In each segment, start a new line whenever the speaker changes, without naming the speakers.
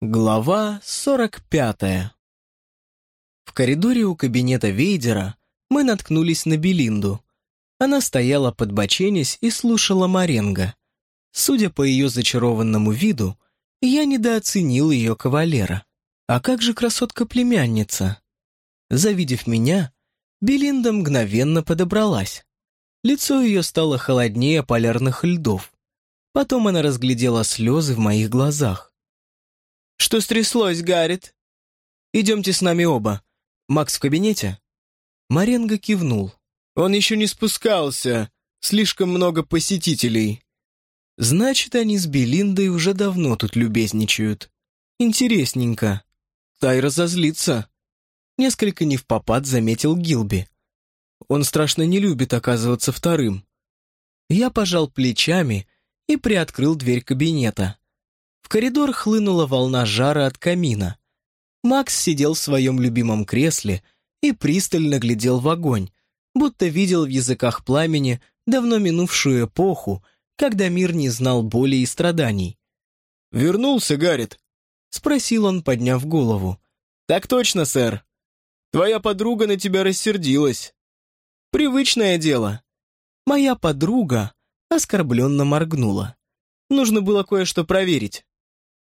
Глава 45 В коридоре у кабинета Вейдера мы наткнулись на Белинду. Она стояла подбоченясь и слушала Маренго. Судя по ее зачарованному виду, я недооценил ее кавалера. А как же красотка-племянница? Завидев меня, Белинда мгновенно подобралась. Лицо ее стало холоднее полярных льдов. Потом она разглядела слезы в моих глазах. «Что стряслось, Гаррит?» «Идемте с нами оба. Макс в кабинете?» Маренго кивнул. «Он еще не спускался. Слишком много посетителей». «Значит, они с Белиндой уже давно тут любезничают. Интересненько. Тай разозлится». Несколько не в попад заметил Гилби. Он страшно не любит оказываться вторым. Я пожал плечами и приоткрыл дверь кабинета. В коридор хлынула волна жара от камина. Макс сидел в своем любимом кресле и пристально глядел в огонь, будто видел в языках пламени давно минувшую эпоху, когда мир не знал боли и страданий.
«Вернулся, Гаррит?»
— спросил он, подняв голову.
«Так точно, сэр. Твоя подруга на тебя рассердилась».
«Привычное дело». Моя подруга оскорбленно моргнула. Нужно было кое-что проверить.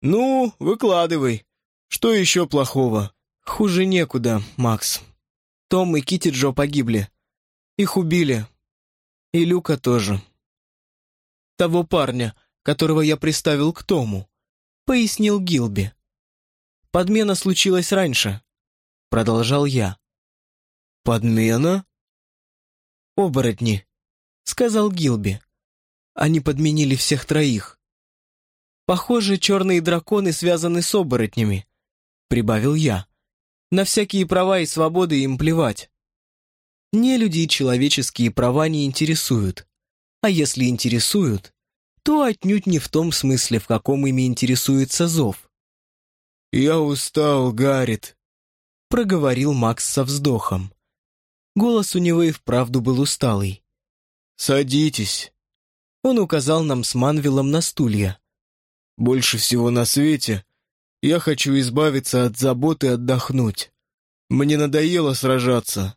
«Ну, выкладывай. Что еще плохого?»
«Хуже некуда, Макс. Том и Кити Джо погибли. Их убили. И Люка тоже. Того парня, которого я приставил к Тому», — пояснил Гилби. «Подмена случилась раньше», — продолжал я.
«Подмена?»
«Оборотни», — сказал Гилби. «Они подменили всех троих. Похоже, черные драконы связаны с оборотнями», — прибавил я. «На всякие права и свободы им плевать. Не люди человеческие права не интересуют. А если интересуют, то отнюдь не в том смысле, в каком ими интересуется зов».
«Я устал, Гаррит», —
проговорил Макс со вздохом. Голос у него и вправду был усталый.
«Садитесь».
Он указал нам с Манвилом на стулья.
Больше всего на свете я хочу избавиться от забот и отдохнуть. Мне надоело сражаться.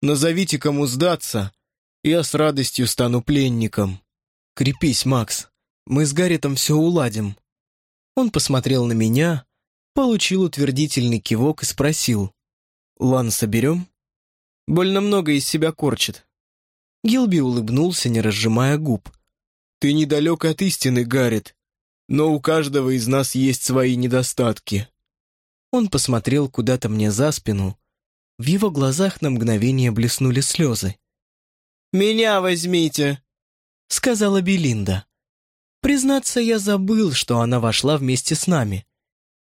Назовите, кому сдаться, я с радостью стану пленником.
Крепись, Макс, мы с Гарритом все уладим. Он посмотрел на меня, получил утвердительный кивок и спросил. «Лан соберем?» «Больно много из себя корчит». Гилби улыбнулся, не разжимая губ.
«Ты недалек от истины, Гаррит но у каждого из нас есть свои недостатки».
Он посмотрел куда-то мне за спину. В его глазах на мгновение блеснули слезы. «Меня возьмите», — сказала Белинда. Признаться, я забыл, что она вошла вместе с нами.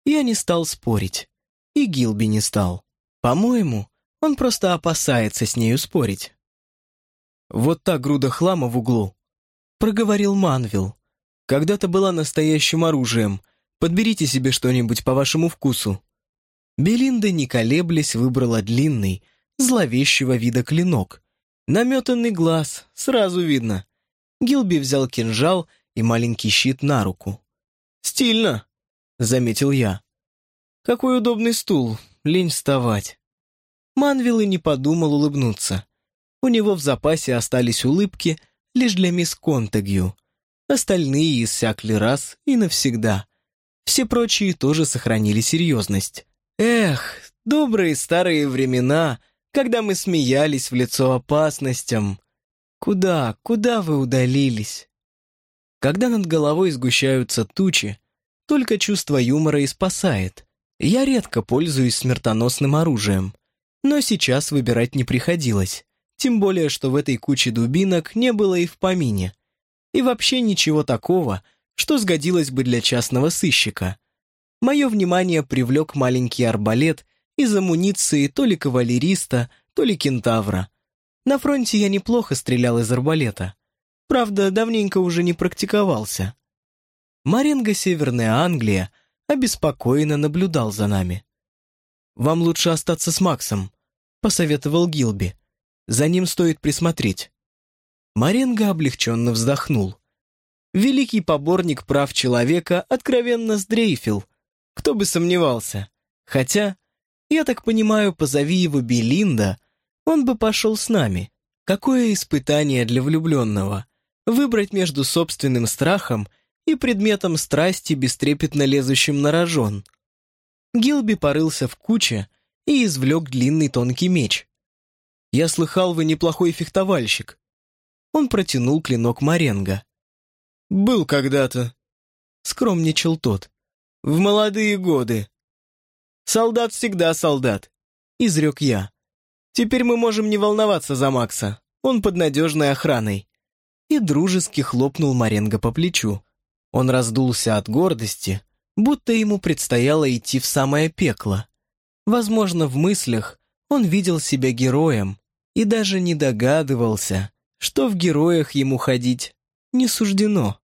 Я не стал спорить. И Гилби не стал. По-моему, он просто опасается с нею спорить. «Вот та груда хлама в углу», — проговорил Манвилл. Когда-то была настоящим оружием. Подберите себе что-нибудь по вашему вкусу». Белинда, не колеблясь, выбрала длинный, зловещего вида клинок. Наметанный глаз, сразу видно. Гилби взял кинжал и маленький щит на руку. «Стильно», — заметил я. «Какой удобный стул, лень вставать». Манвилл и не подумал улыбнуться. У него в запасе остались улыбки лишь для мисс Контегью — Остальные иссякли раз и навсегда. Все прочие тоже сохранили серьезность. Эх, добрые старые времена, когда мы смеялись в лицо опасностям. Куда, куда вы удалились? Когда над головой сгущаются тучи, только чувство юмора и спасает. Я редко пользуюсь смертоносным оружием, но сейчас выбирать не приходилось. Тем более, что в этой куче дубинок не было и в помине и вообще ничего такого, что сгодилось бы для частного сыщика. Мое внимание привлек маленький арбалет из амуниции то ли кавалериста, то ли кентавра. На фронте я неплохо стрелял из арбалета. Правда, давненько уже не практиковался. Маренго Северная Англия обеспокоенно наблюдал за нами. «Вам лучше остаться с Максом», — посоветовал Гилби. «За ним стоит присмотреть». Маренго облегченно вздохнул. Великий поборник прав человека откровенно сдрейфил. Кто бы сомневался. Хотя, я так понимаю, позови его Белинда, он бы пошел с нами. Какое испытание для влюбленного. Выбрать между собственным страхом и предметом страсти, бестрепетно лезущим на рожон. Гилби порылся в куче и извлек длинный тонкий меч. «Я слыхал, вы неплохой фехтовальщик». Он протянул клинок Маренго.
«Был когда-то», — скромничал тот. «В молодые годы».
«Солдат всегда солдат», — изрек я. «Теперь мы можем не волноваться за Макса. Он под надежной охраной». И дружески хлопнул Маренго по плечу. Он раздулся от гордости, будто ему предстояло идти в самое пекло. Возможно, в мыслях он видел себя героем и даже не догадывался, что в героях ему ходить не суждено.